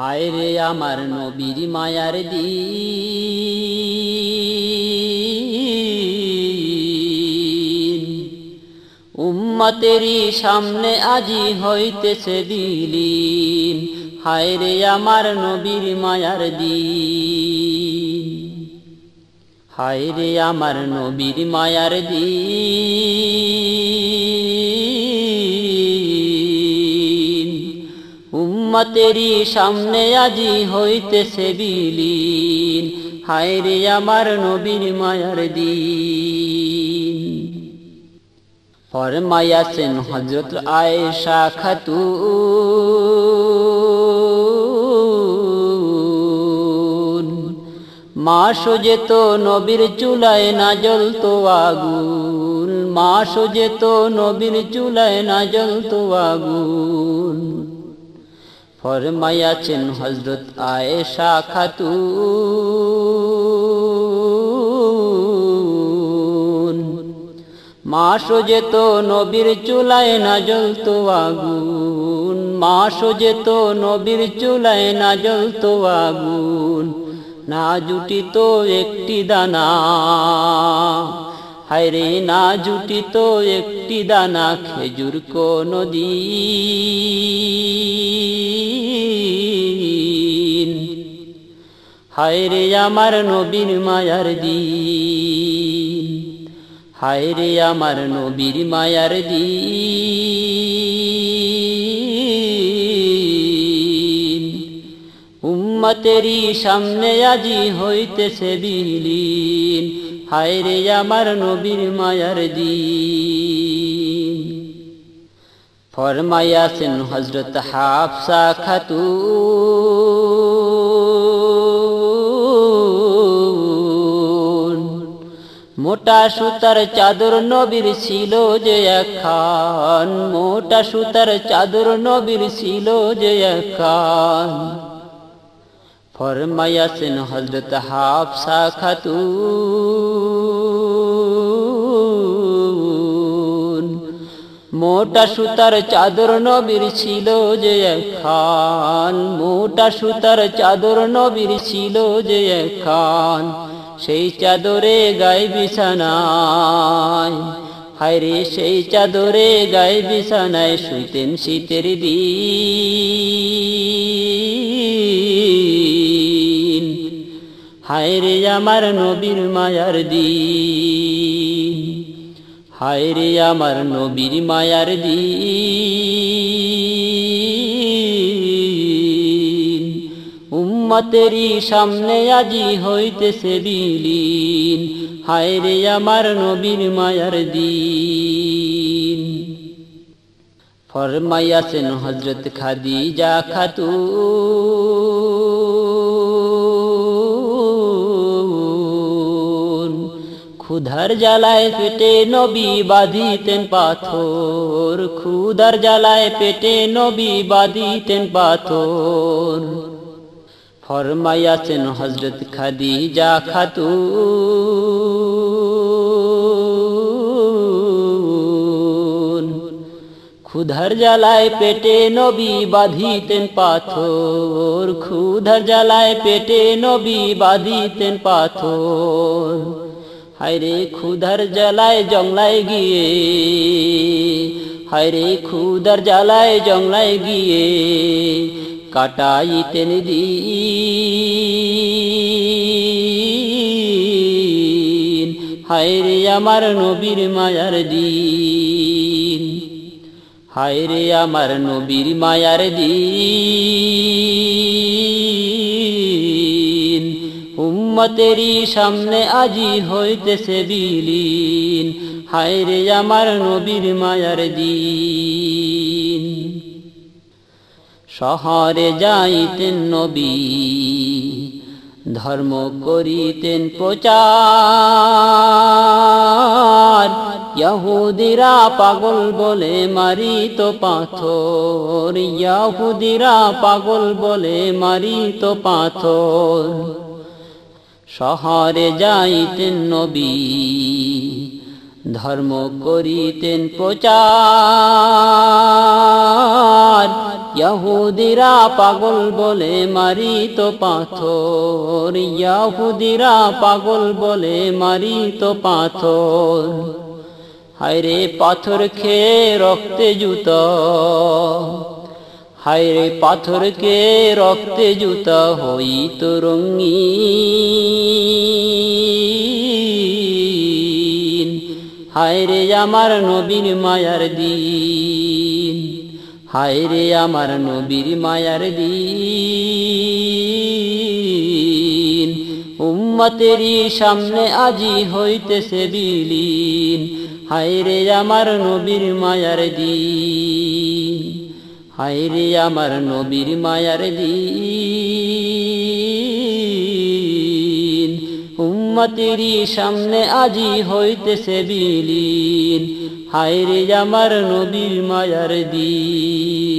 হায় রে আমার নবীর মায়ার দিন। উম্মতেরই সামনে আজি হইতেছে বিলীন হায় রে আমার নবীর মায়ার দিন। হায় রে আমার নবীর মায়ার দিন। উম্মতেরই সামনে আজি হইতেছে বিলীন। হায় রে আমার নবীর মায়ার দিন। ফরমায়াছেন হজরত আয়েশা খাতু মা যেত নবীর চুলায় না জ্বলতো আগুন। মা যেত নবীর চুলায় না জ্বলতো আগুন। ফরমায়াছেন হজরত আয়েশা খাতুন। মা যেত নবীর চুলায় না জ্বলতো আগুন। মা যেত নবীর চুলায় না জ্বলতো আগুন। না জুটিত একটি দানা। হায়রে, না জুটিত একটি দানা খেজুর নদী। হায়রে আমার নবীর মায়ার দিন। হায়রে আমার নবীর মায়ার দিন। উম্মতেরই সামনে আজি হইতেছে বিলীন। হায়রে আমার নবীর মায়ার দিন। ফরমায়াছেন হজরত হাফসা খাতু মোটা সুতার চাদর নবীর ছিল যে খান মোটা সুতার চাদর নবীর ছিল যে খান ফরমায়াছেন হজরত হাফসা খাতু মোটা সুতার চাদর নবীর ছিল যে খান মোটা সুতার চাদর নবীর ছিল যে খান সেই চাদরে গায়ে বিছানায়। হায়রে সেই চাদরে গায়ে বিছানায় শুইতেন শীতের দিন। হায়রে আমার নবীর মায়ার দিন। হায়রে আমার নবীর মায়ার দিন। উম্মতেরই সামনে আজি হইতেছে বিলীন। হায়রে আমার নবীর মায়ার দিন। ফরমাইয়াছেন হজরত খাদিজা খাতু ক্ষুধার জ্বালায় পেটে নবী বাঁধিতেন পাথর। ক্ষুধার জ্বালায় পেটে নবী বাঁধিতেন পাথর। ফরমাইয়াছেন হজরত খাদিজা খাতু ক্ষুধার জ্বালায় পেটে নবী বাঁধিতেন পাথর। ক্ষুধার জ্বালায় পেটে নবী বাঁধিতেন পাথর। হায়রে ক্ষুধার জ্বালায় জংলায় গিয়ে, হায়রে ক্ষুধার জ্বালায় জংলায় গিয়ে কাটাইতেন দিন হায়রে আমার নবীর মায়ার দিন, হায়রে আমার নবীর মায়ার দিন। উম্মতেরই সামনে আজি হইতেছে বিলীন, হায়রে আমার নবীর মায়ার দিন। শহরে যাইতেন নবী, ধর্ম করিতেন প্রচার। ইয়াহুদিরা পাগল বলে মারিত পাথর, ইয়াহুদিরা পাগল বলে মারিত পাথর। শহরে যাইতেন নবী ধর্ম করিতেন প্রচার। ইয়াহুদিরা পাগল বলে মারিত পাথর। ইয়াহুদিরা পাগল বলে মারিত পাথর। হায়রে পাথর খেয়ে রক্তে জুত? হায়রে পাথর কে রক্তে জুত? হইত রঙিন হায়রে আমার নবীর মায়ার দিন, হায়রে আমার নবীর মায়ার দিন। উম্মতেরই সামনে আজি হইতেছে বিলীন, হায়রে আমার নবীর মায়ার দিন, হায়রে আমার নবীর মায়ার দিন। উম্মতেরই সামনে আজি হইতেছে বিলীন। হায়রে আমার নবীর মায়ার দিন।